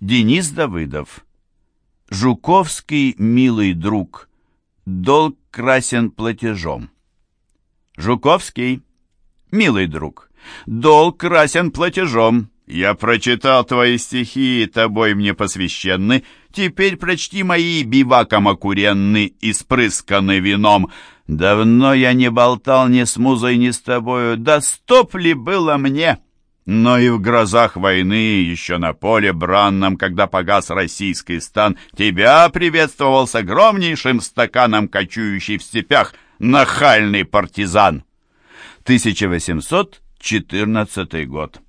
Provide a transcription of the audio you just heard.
Денис Давыдов. Жуковский, милый друг. Долг красен платежом. Жуковский, милый друг. Долг красен платежом. Я прочитал твои стихи, тобой мне посвященны. Теперь прочти мои биваком окуренны, испрысканы вином. Давно я не болтал ни с музой, ни с тобою. Да стоп ли было мне? Но и в грозах войны, еще на поле бранном, когда погас российский стан, тебя приветствовал с огромнейшим стаканом, кочующий в степях, нахальный партизан. 1814 год.